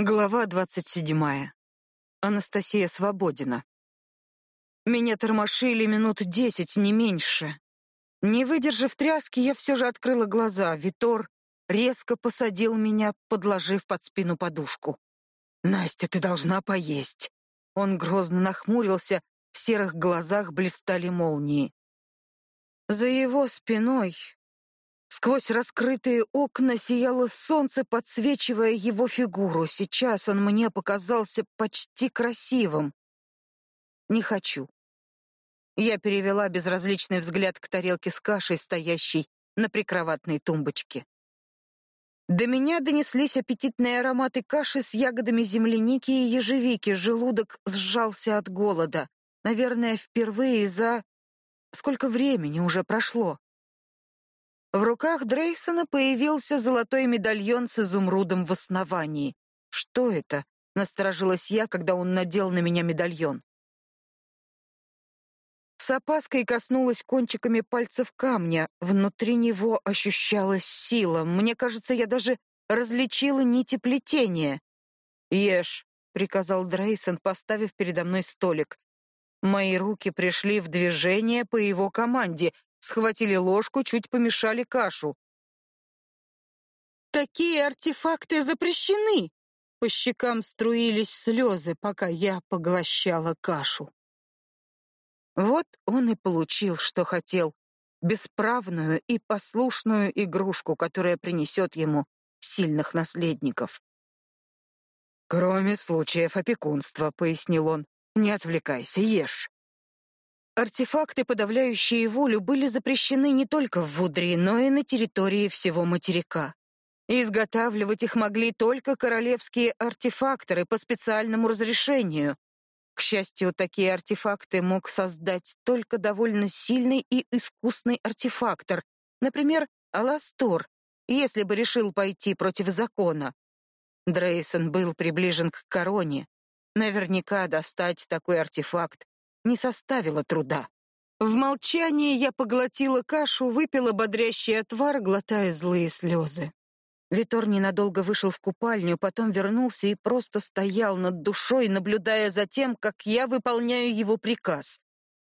Глава двадцать седьмая. Анастасия Свободина. Меня тормошили минут десять, не меньше. Не выдержав тряски, я все же открыла глаза. Витор резко посадил меня, подложив под спину подушку. «Настя, ты должна поесть». Он грозно нахмурился, в серых глазах блистали молнии. За его спиной, сквозь раскрытые окна, сияло солнце, подсвечивая его фигуру. Сейчас он мне показался почти красивым. Не хочу. Я перевела безразличный взгляд к тарелке с кашей, стоящей на прикроватной тумбочке. До меня донеслись аппетитные ароматы каши с ягодами земляники и ежевики. Желудок сжался от голода. Наверное, впервые за... Сколько времени уже прошло? В руках Дрейсона появился золотой медальон с изумрудом в основании. Что это? Насторожилась я, когда он надел на меня медальон. С опаской коснулась кончиками пальцев камня. Внутри него ощущалась сила. Мне кажется, я даже различила нити плетения. «Ешь», — приказал Дрейсон, поставив передо мной столик. Мои руки пришли в движение по его команде, схватили ложку, чуть помешали кашу. «Такие артефакты запрещены!» По щекам струились слезы, пока я поглощала кашу. Вот он и получил, что хотел. Бесправную и послушную игрушку, которая принесет ему сильных наследников. «Кроме случаев опекунства», — пояснил он. «Не отвлекайся, ешь». Артефакты, подавляющие волю, были запрещены не только в Вудри, но и на территории всего материка. Изготавливать их могли только королевские артефакторы по специальному разрешению, к счастью, такие артефакты мог создать только довольно сильный и искусный артефактор, например, Аластор, если бы решил пойти против закона. Дрейсон был приближен к короне. Наверняка достать такой артефакт не составило труда. В молчании я поглотила кашу, выпила бодрящий отвар, глотая злые слезы. Витор ненадолго вышел в купальню, потом вернулся и просто стоял над душой, наблюдая за тем, как я выполняю его приказ.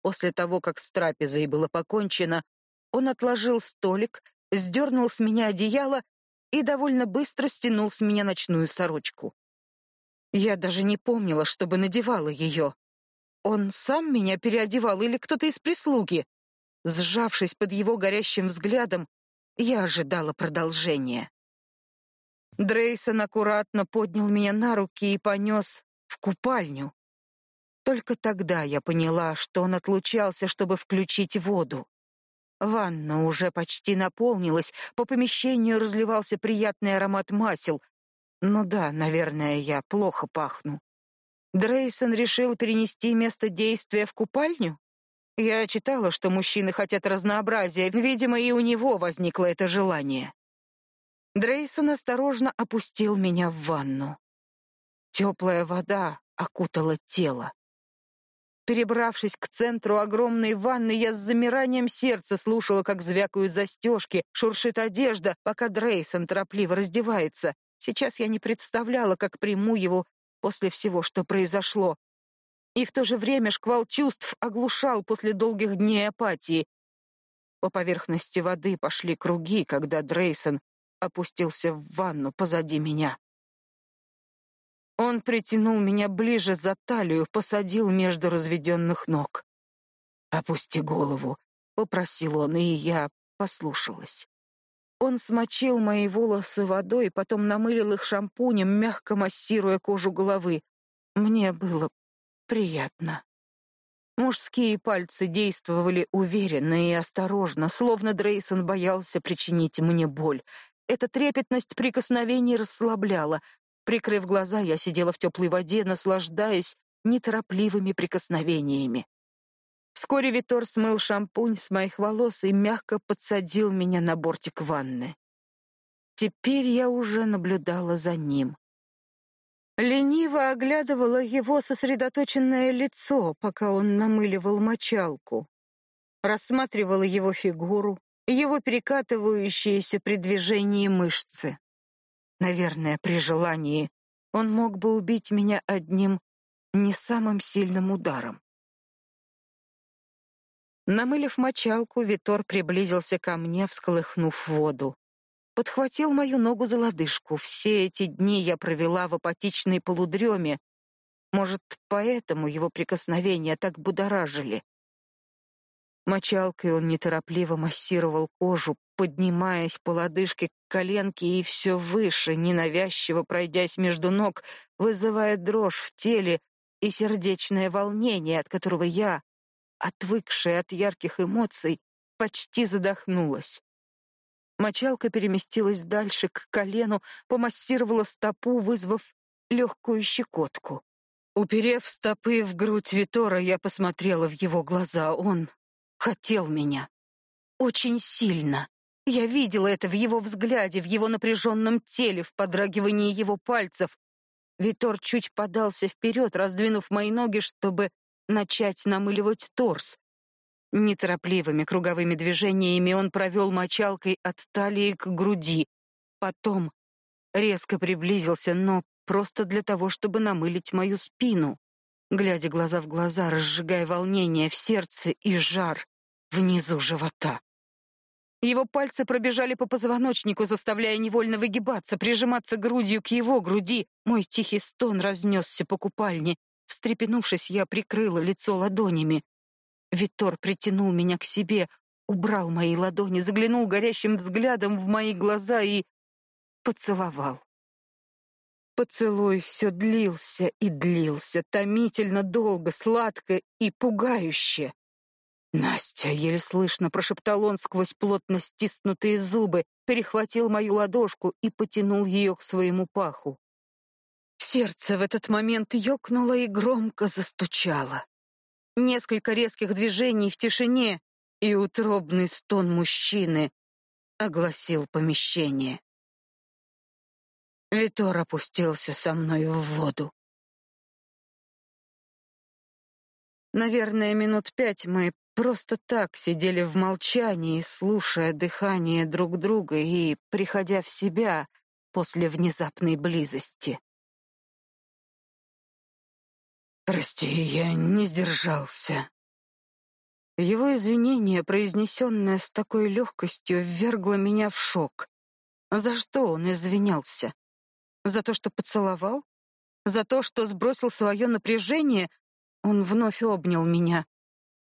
После того, как с трапезой было покончено, он отложил столик, сдернул с меня одеяло и довольно быстро стянул с меня ночную сорочку. Я даже не помнила, чтобы надевала ее. Он сам меня переодевал или кто-то из прислуги? Сжавшись под его горящим взглядом, я ожидала продолжения. Дрейсон аккуратно поднял меня на руки и понес в купальню. Только тогда я поняла, что он отлучался, чтобы включить воду. Ванна уже почти наполнилась, по помещению разливался приятный аромат масел. Ну да, наверное, я плохо пахну. Дрейсон решил перенести место действия в купальню? Я читала, что мужчины хотят разнообразия, видимо, и у него возникло это желание. Дрейсон осторожно опустил меня в ванну. Теплая вода окутала тело. Перебравшись к центру огромной ванны, я с замиранием сердца слушала, как звякают застежки, шуршит одежда, пока Дрейсон торопливо раздевается. Сейчас я не представляла, как приму его после всего, что произошло. И в то же время шквал чувств оглушал после долгих дней апатии. По поверхности воды пошли круги, когда Дрейсон опустился в ванну позади меня. Он притянул меня ближе за талию, посадил между разведенных ног. «Опусти голову», — попросил он, и я послушалась. Он смочил мои волосы водой, потом намылил их шампунем, мягко массируя кожу головы. Мне было приятно. Мужские пальцы действовали уверенно и осторожно, словно Дрейсон боялся причинить мне боль. Эта трепетность прикосновений расслабляла. Прикрыв глаза, я сидела в теплой воде, наслаждаясь неторопливыми прикосновениями. Вскоре Витор смыл шампунь с моих волос и мягко подсадил меня на бортик ванны. Теперь я уже наблюдала за ним. Лениво оглядывала его сосредоточенное лицо, пока он намыливал мочалку. Рассматривала его фигуру, его перекатывающиеся при движении мышцы. Наверное, при желании он мог бы убить меня одним не самым сильным ударом. Намылив мочалку, Витор приблизился ко мне, всколыхнув воду. Подхватил мою ногу за лодыжку. Все эти дни я провела в апатичной полудреме. Может, поэтому его прикосновения так будоражили. Мочалкой он неторопливо массировал кожу, поднимаясь по лодыжке к коленке и все выше, ненавязчиво пройдясь между ног, вызывая дрожь в теле и сердечное волнение, от которого я, отвыкшая от ярких эмоций, почти задохнулась. Мочалка переместилась дальше, к колену, помассировала стопу, вызвав легкую щекотку. Уперев стопы в грудь Витора, я посмотрела в его глаза. Он хотел меня. Очень сильно. Я видела это в его взгляде, в его напряженном теле, в подрагивании его пальцев. Витор чуть подался вперед, раздвинув мои ноги, чтобы начать намыливать торс. Неторопливыми круговыми движениями он провел мочалкой от талии к груди. Потом резко приблизился, но просто для того, чтобы намылить мою спину глядя глаза в глаза, разжигая волнение в сердце и жар внизу живота. Его пальцы пробежали по позвоночнику, заставляя невольно выгибаться, прижиматься грудью к его груди. Мой тихий стон разнесся по купальне. Встрепенувшись, я прикрыла лицо ладонями. Витор притянул меня к себе, убрал мои ладони, заглянул горящим взглядом в мои глаза и поцеловал. Поцелуй все длился и длился, томительно долго, сладко и пугающе. «Настя!» — еле слышно прошептал он сквозь плотно стиснутые зубы, перехватил мою ладошку и потянул ее к своему паху. Сердце в этот момент ёкнуло и громко застучало. Несколько резких движений в тишине, и утробный стон мужчины огласил помещение. Витор опустился со мной в воду. Наверное, минут пять мы просто так сидели в молчании, слушая дыхание друг друга и приходя в себя после внезапной близости. «Прости, я не сдержался». Его извинение, произнесенное с такой легкостью, ввергло меня в шок. За что он извинялся? За то, что поцеловал? За то, что сбросил свое напряжение? Он вновь обнял меня.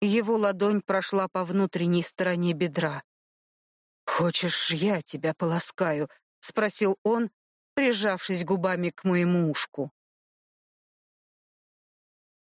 Его ладонь прошла по внутренней стороне бедра. «Хочешь, я тебя поласкаю?» — спросил он, прижавшись губами к моему ушку.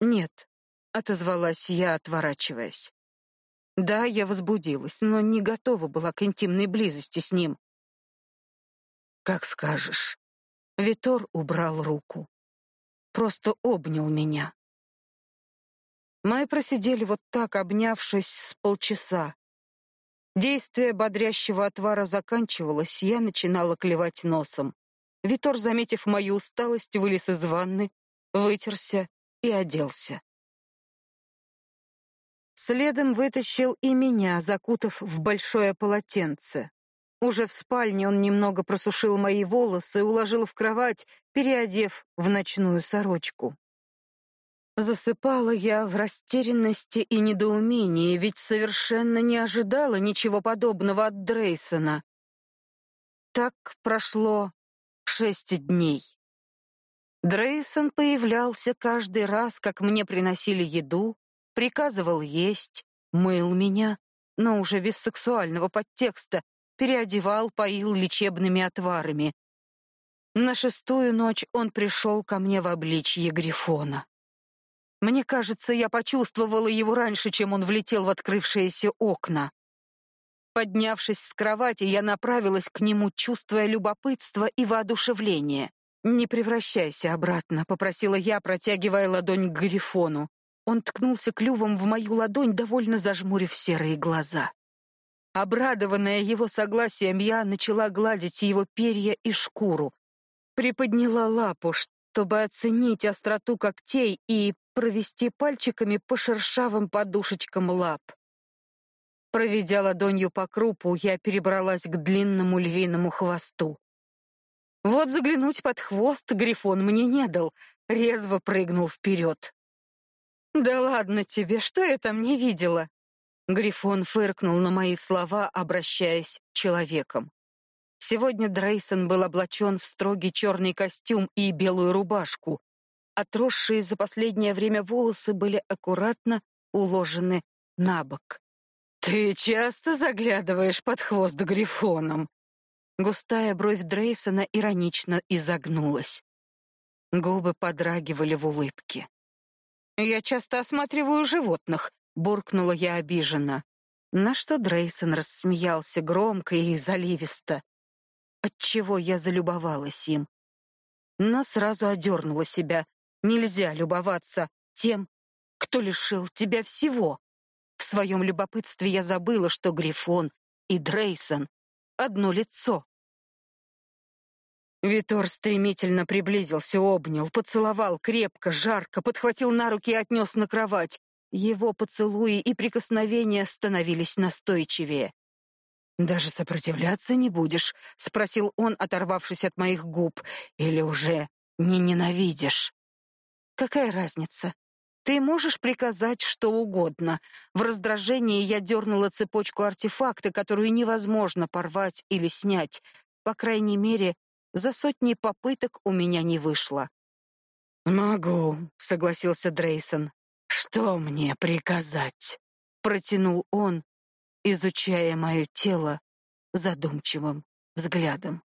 «Нет», — отозвалась я, отворачиваясь. Да, я возбудилась, но не готова была к интимной близости с ним. «Как скажешь». Витор убрал руку. Просто обнял меня. Мы просидели вот так, обнявшись с полчаса. Действие бодрящего отвара заканчивалось, я начинала клевать носом. Витор, заметив мою усталость, вылез из ванны, вытерся и оделся. Следом вытащил и меня, закутав в большое полотенце. Уже в спальне он немного просушил мои волосы и уложил в кровать, переодев в ночную сорочку. Засыпала я в растерянности и недоумении, ведь совершенно не ожидала ничего подобного от Дрейсона. Так прошло шесть дней. Дрейсон появлялся каждый раз, как мне приносили еду, приказывал есть, мыл меня, но уже без сексуального подтекста, переодевал, поил лечебными отварами. На шестую ночь он пришел ко мне в обличье Грифона. Мне кажется, я почувствовала его раньше, чем он влетел в открывшиеся окна. Поднявшись с кровати, я направилась к нему, чувствуя любопытство и воодушевление. «Не превращайся обратно», — попросила я, протягивая ладонь к Грифону. Он ткнулся клювом в мою ладонь, довольно зажмурив серые глаза. Обрадованная его согласием, я начала гладить его перья и шкуру. Приподняла лапу, чтобы оценить остроту когтей и провести пальчиками по шершавым подушечкам лап. Проведя ладонью по крупу, я перебралась к длинному львиному хвосту. Вот заглянуть под хвост Грифон мне не дал, резво прыгнул вперед. «Да ладно тебе, что я там не видела?» Грифон фыркнул на мои слова, обращаясь человеком. Сегодня Дрейсон был облачен в строгий черный костюм и белую рубашку. Отросшие за последнее время волосы были аккуратно уложены на бок. «Ты часто заглядываешь под хвост Грифоном?» Густая бровь Дрейсона иронично изогнулась. Губы подрагивали в улыбке. «Я часто осматриваю животных», — буркнула я обиженно. На что Дрейсон рассмеялся громко и заливисто. Отчего я залюбовалась им. Но сразу одернула себя. Нельзя любоваться тем, кто лишил тебя всего. В своем любопытстве я забыла, что Грифон и Дрейсон — одно лицо. Витор стремительно приблизился, обнял, поцеловал крепко, жарко, подхватил на руки и отнес на кровать. Его поцелуи и прикосновения становились настойчивее. «Даже сопротивляться не будешь?» — спросил он, оторвавшись от моих губ. «Или уже не ненавидишь?» «Какая разница? Ты можешь приказать что угодно. В раздражении я дернула цепочку артефакта, которую невозможно порвать или снять. По крайней мере, за сотни попыток у меня не вышло. Могу, согласился Дрейсон. Что мне приказать? протянул он, изучая мое тело задумчивым взглядом.